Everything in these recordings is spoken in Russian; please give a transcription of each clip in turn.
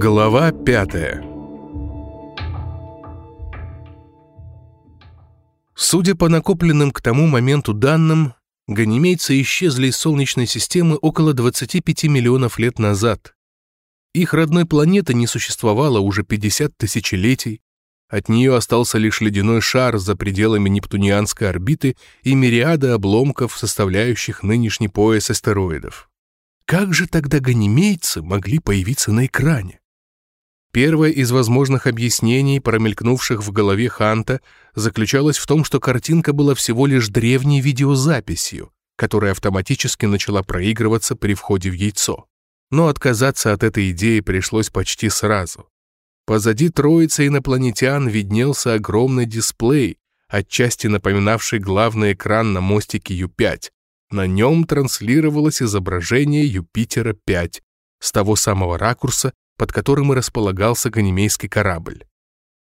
Глава пятая Судя по накопленным к тому моменту данным, ганимейцы исчезли из Солнечной системы около 25 миллионов лет назад. Их родной планеты не существовало уже 50 тысячелетий, от нее остался лишь ледяной шар за пределами нептунианской орбиты и мириады обломков, составляющих нынешний пояс астероидов. Как же тогда ганимейцы могли появиться на экране? Первое из возможных объяснений, промелькнувших в голове Ханта, заключалось в том, что картинка была всего лишь древней видеозаписью, которая автоматически начала проигрываться при входе в яйцо. Но отказаться от этой идеи пришлось почти сразу. Позади троицы инопланетян виднелся огромный дисплей, отчасти напоминавший главный экран на мостике Ю-5. На нем транслировалось изображение Юпитера-5 с того самого ракурса, под которым и располагался ганимейский корабль.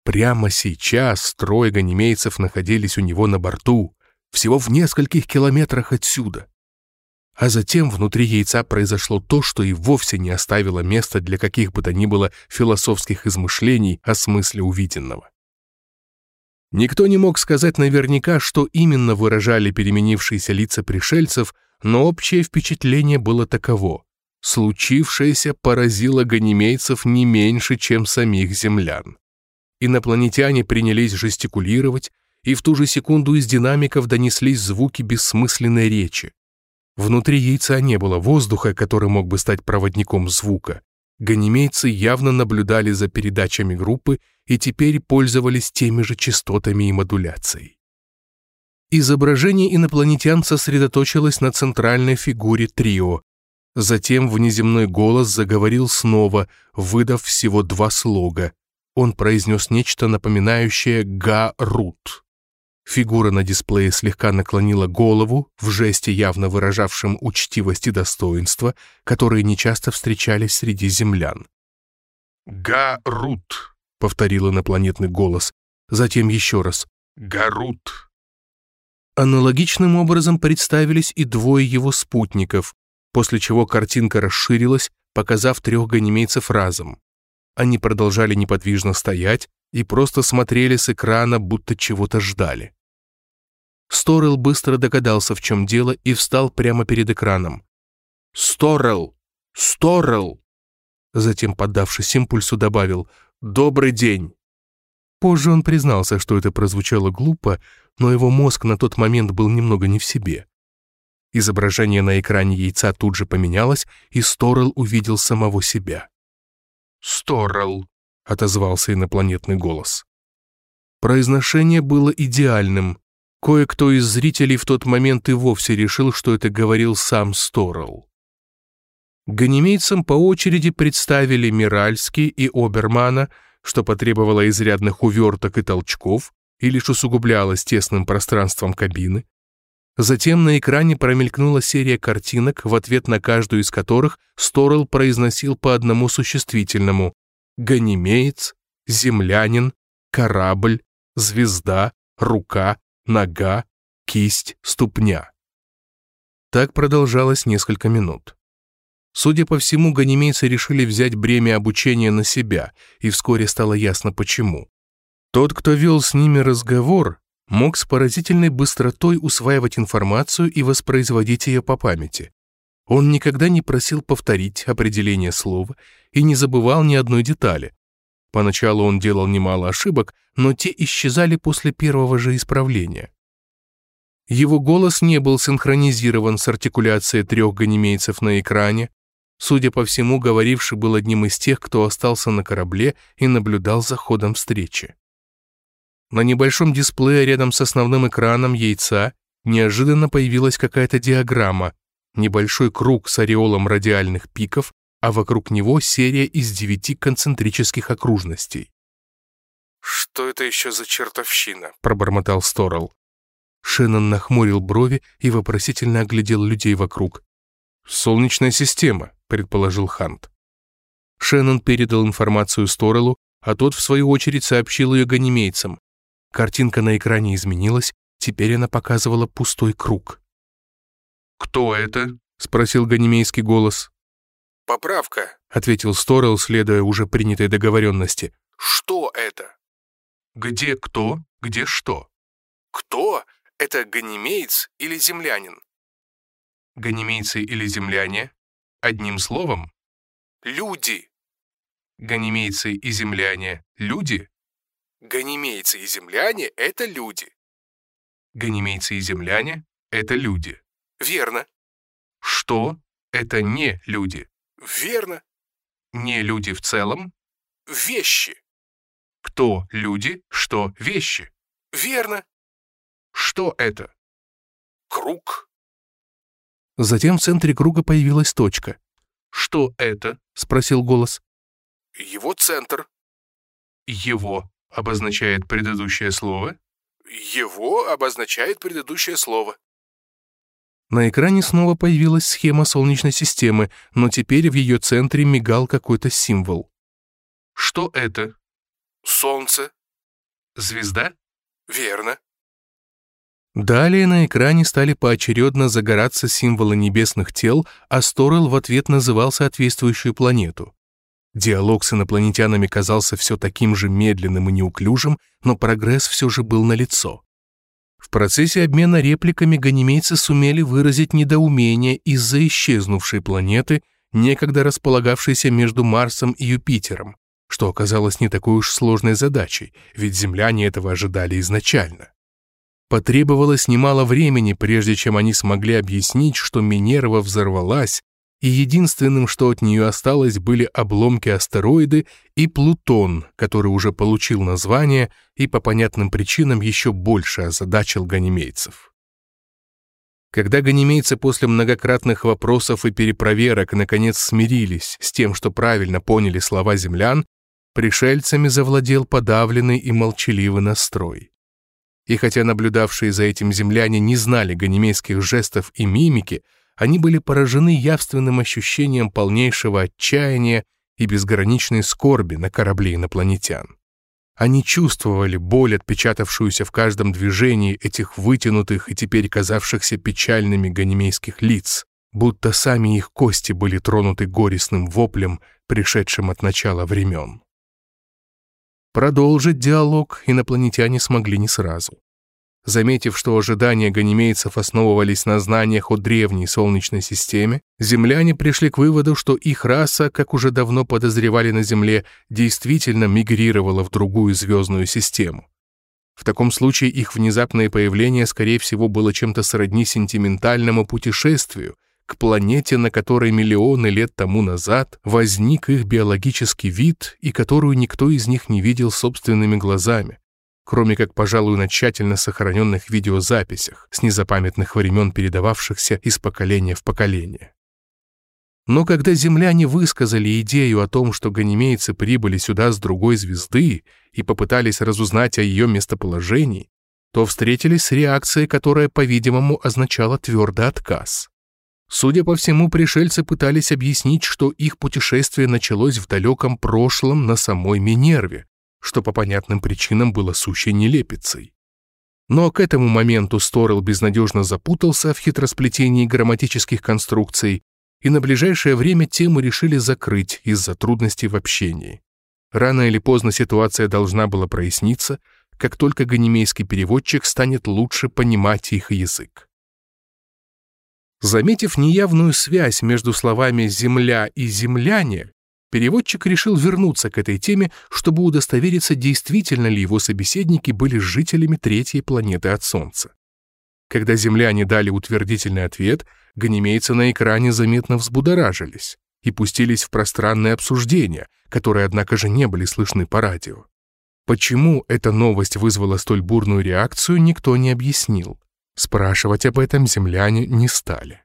Прямо сейчас трое ганимейцев находились у него на борту, всего в нескольких километрах отсюда. А затем внутри яйца произошло то, что и вовсе не оставило места для каких бы то ни было философских измышлений о смысле увиденного. Никто не мог сказать наверняка, что именно выражали переменившиеся лица пришельцев, но общее впечатление было таково. Случившееся поразило ганимейцев не меньше, чем самих землян. Инопланетяне принялись жестикулировать, и в ту же секунду из динамиков донеслись звуки бессмысленной речи. Внутри яйца не было воздуха, который мог бы стать проводником звука. Ганимейцы явно наблюдали за передачами группы и теперь пользовались теми же частотами и модуляцией. Изображение инопланетян сосредоточилось на центральной фигуре трио, Затем внеземной голос заговорил снова, выдав всего два слога. Он произнес нечто напоминающее «га-рут». Фигура на дисплее слегка наклонила голову, в жесте явно выражавшем учтивость и достоинство, которые нечасто встречались среди землян. «Га-рут», — повторил инопланетный голос, затем еще раз «Гарут». Аналогичным образом представились и двое его спутников, после чего картинка расширилась, показав трех ганимейцев разом. Они продолжали неподвижно стоять и просто смотрели с экрана, будто чего-то ждали. Сторел быстро догадался, в чем дело, и встал прямо перед экраном. «Сторел! Сторел!» Затем, поддавшись импульсу, добавил «Добрый день!». Позже он признался, что это прозвучало глупо, но его мозг на тот момент был немного не в себе. Изображение на экране яйца тут же поменялось, и Сторел увидел самого себя. «Сторел», — отозвался инопланетный голос. Произношение было идеальным. Кое-кто из зрителей в тот момент и вовсе решил, что это говорил сам Сторел. Ганимейцам по очереди представили Миральский и Обермана, что потребовало изрядных уверток и толчков и лишь усугублялось тесным пространством кабины. Затем на экране промелькнула серия картинок, в ответ на каждую из которых Сторел произносил по одному существительному «ганимеец», «землянин», «корабль», «звезда», «рука», «нога», «кисть», «ступня». Так продолжалось несколько минут. Судя по всему, ганимейцы решили взять бремя обучения на себя, и вскоре стало ясно почему. Тот, кто вел с ними разговор, мог с поразительной быстротой усваивать информацию и воспроизводить ее по памяти. Он никогда не просил повторить определение слова и не забывал ни одной детали. Поначалу он делал немало ошибок, но те исчезали после первого же исправления. Его голос не был синхронизирован с артикуляцией трех ганимейцев на экране. Судя по всему, говоривший был одним из тех, кто остался на корабле и наблюдал за ходом встречи. На небольшом дисплее рядом с основным экраном яйца неожиданно появилась какая-то диаграмма, небольшой круг с ореолом радиальных пиков, а вокруг него серия из девяти концентрических окружностей. «Что это еще за чертовщина?» — пробормотал Сторл. Шеннон нахмурил брови и вопросительно оглядел людей вокруг. «Солнечная система», — предположил Хант. Шеннон передал информацию Сторелу, а тот, в свою очередь, сообщил ее ганимейцам. Картинка на экране изменилась, теперь она показывала пустой круг. «Кто это?» — спросил ганимейский голос. Поправка, — ответил Сторел, следуя уже принятой договоренности. что это? Где кто, где что? Кто? Это ганимеец или землянин? Ганимейцы или земляне? Одним словом, Люди. ганимейцы и земляне — люди? Ганимейцы и земляне — это люди. Ганимейцы и земляне — это люди. Верно. Что — это не люди? Верно. Не люди в целом? Вещи. Кто люди, что вещи? Верно. Что это? Круг. Затем в центре круга появилась точка. «Что это?» — спросил голос. Его центр. «Его» обозначает предыдущее слово. Его обозначает предыдущее слово. На экране снова появилась схема Солнечной системы, но теперь в ее центре мигал какой-то символ. «Что это? Солнце. Звезда?» Верно. Далее на экране стали поочередно загораться символы небесных тел, а Сторел в ответ называл соответствующую планету. Диалог с инопланетянами казался все таким же медленным и неуклюжим, но прогресс все же был налицо. В процессе обмена репликами ганимейцы сумели выразить недоумение из-за исчезнувшей планеты, некогда располагавшейся между Марсом и Юпитером, что оказалось не такой уж сложной задачей, ведь земляне этого ожидали изначально. Потребовалось немало времени, прежде чем они смогли объяснить, что Минерва взорвалась, и единственным, что от нее осталось, были обломки астероиды и Плутон, который уже получил название и по понятным причинам еще больше озадачил ганимейцев. Когда ганимейцы после многократных вопросов и перепроверок наконец смирились с тем, что правильно поняли слова землян, пришельцами завладел подавленный и молчаливый настрой. И хотя наблюдавшие за этим земляне не знали ганимейских жестов и мимики, они были поражены явственным ощущением полнейшего отчаяния и безграничной скорби на корабле инопланетян. Они чувствовали боль, отпечатавшуюся в каждом движении этих вытянутых и теперь казавшихся печальными ганимейских лиц, будто сами их кости были тронуты горестным воплем, пришедшим от начала времен. Продолжить диалог инопланетяне смогли не сразу. Заметив, что ожидания ганимейцев основывались на знаниях о древней Солнечной системе, земляне пришли к выводу, что их раса, как уже давно подозревали на Земле, действительно мигрировала в другую звездную систему. В таком случае их внезапное появление, скорее всего, было чем-то сродни сентиментальному путешествию, к планете, на которой миллионы лет тому назад возник их биологический вид и которую никто из них не видел собственными глазами, кроме как, пожалуй, на тщательно сохраненных видеозаписях, с незапамятных времен передававшихся из поколения в поколение. Но когда земляне высказали идею о том, что ганимейцы прибыли сюда с другой звезды и попытались разузнать о ее местоположении, то встретились с реакцией, которая, по-видимому, означала твердый отказ. Судя по всему, пришельцы пытались объяснить, что их путешествие началось в далеком прошлом на самой Минерве, что по понятным причинам было сущей нелепицей. Но к этому моменту Сторел безнадежно запутался в хитросплетении грамматических конструкций, и на ближайшее время тему решили закрыть из-за трудностей в общении. Рано или поздно ситуация должна была проясниться, как только ганимейский переводчик станет лучше понимать их язык. Заметив неявную связь между словами «земля» и «земляне», переводчик решил вернуться к этой теме, чтобы удостовериться, действительно ли его собеседники были жителями третьей планеты от Солнца. Когда земляне дали утвердительный ответ, ганимейцы на экране заметно взбудоражились и пустились в пространное обсуждение, которые, однако же, не были слышны по радио. Почему эта новость вызвала столь бурную реакцию, никто не объяснил. Спрашивать об этом земляне не стали.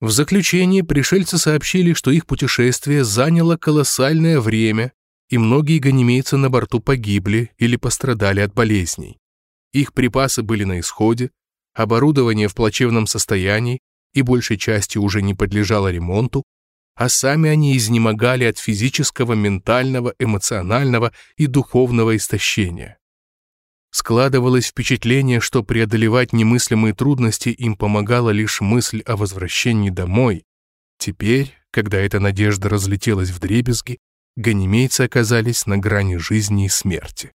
В заключение пришельцы сообщили, что их путешествие заняло колоссальное время, и многие ганимейцы на борту погибли или пострадали от болезней. Их припасы были на исходе, оборудование в плачевном состоянии и большей частью уже не подлежало ремонту, а сами они изнемогали от физического, ментального, эмоционального и духовного истощения. Складывалось впечатление, что преодолевать немыслимые трудности им помогала лишь мысль о возвращении домой, Теперь, когда эта надежда разлетелась в дребезги, ганимейцы оказались на грани жизни и смерти.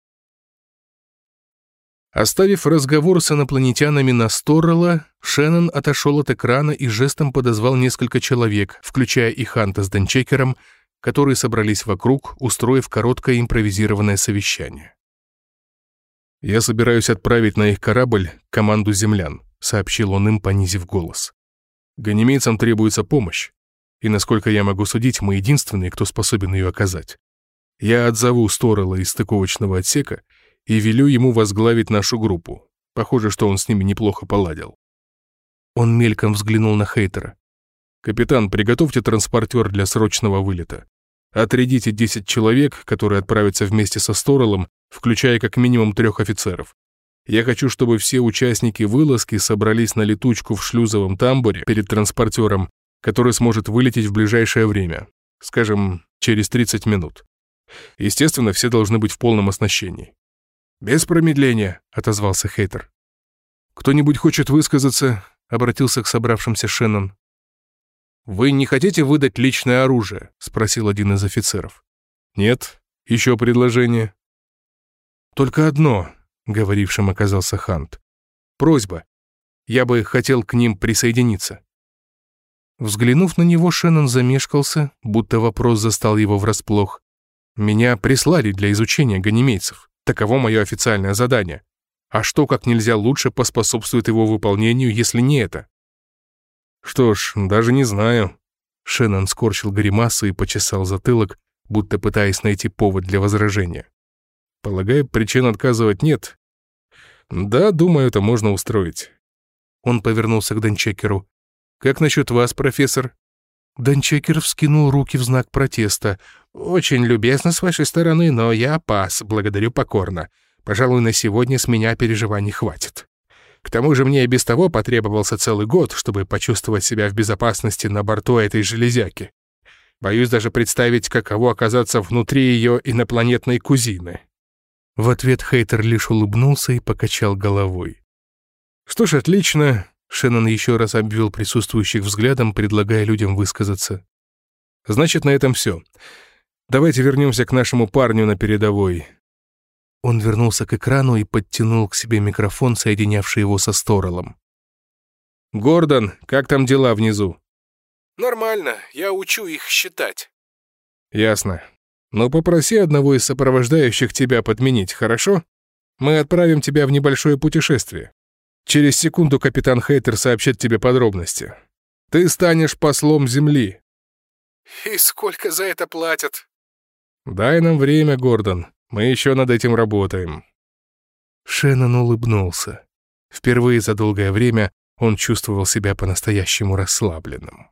Оставив разговор с инопланетянами на Сторрелла, Шеннон отошел от экрана и жестом подозвал несколько человек, включая и Ханта с Денчекером, которые собрались вокруг, устроив короткое импровизированное совещание. «Я собираюсь отправить на их корабль команду землян», — сообщил он им, понизив голос. «Ганимейцам требуется помощь, и, насколько я могу судить, мы единственные, кто способен ее оказать. Я отзову Сторрелла из стыковочного отсека — и велю ему возглавить нашу группу. Похоже, что он с ними неплохо поладил. Он мельком взглянул на Хейтера. «Капитан, приготовьте транспортер для срочного вылета. Отрядите 10 человек, которые отправятся вместе со Сторелом, включая как минимум трех офицеров. Я хочу, чтобы все участники вылазки собрались на летучку в шлюзовом тамбуре перед транспортером, который сможет вылететь в ближайшее время, скажем, через 30 минут. Естественно, все должны быть в полном оснащении. «Без промедления», — отозвался Хейтер. «Кто-нибудь хочет высказаться?» — обратился к собравшимся Шеннон. «Вы не хотите выдать личное оружие?» — спросил один из офицеров. «Нет. Еще предложение?» «Только одно», — говорившим оказался Хант. «Просьба. Я бы хотел к ним присоединиться». Взглянув на него, Шеннон замешкался, будто вопрос застал его врасплох. «Меня прислали для изучения ганимейцев. Таково мое официальное задание. А что как нельзя лучше поспособствует его выполнению, если не это? Что ж, даже не знаю. Шеннон скорчил гримасу и почесал затылок, будто пытаясь найти повод для возражения. Полагаю, причин отказывать нет. Да, думаю, это можно устроить. Он повернулся к Данчекеру. «Как насчет вас, профессор?» Данчекер вскинул руки в знак протеста. «Очень любезно с вашей стороны, но я пас, благодарю покорно. Пожалуй, на сегодня с меня переживаний хватит. К тому же мне и без того потребовался целый год, чтобы почувствовать себя в безопасности на борту этой железяки. Боюсь даже представить, каково оказаться внутри ее инопланетной кузины». В ответ Хейтер лишь улыбнулся и покачал головой. «Что ж, отлично. Шеннон еще раз обвел присутствующих взглядом, предлагая людям высказаться. «Значит, на этом все. Давайте вернемся к нашему парню на передовой». Он вернулся к экрану и подтянул к себе микрофон, соединявший его со Сторолом. «Гордон, как там дела внизу?» «Нормально, я учу их считать». «Ясно. Но попроси одного из сопровождающих тебя подменить, хорошо? Мы отправим тебя в небольшое путешествие. Через секунду капитан Хейтер сообщит тебе подробности. Ты станешь послом Земли». «И сколько за это платят?» «Дай нам время, Гордон. Мы еще над этим работаем». Шеннон улыбнулся. Впервые за долгое время он чувствовал себя по-настоящему расслабленным.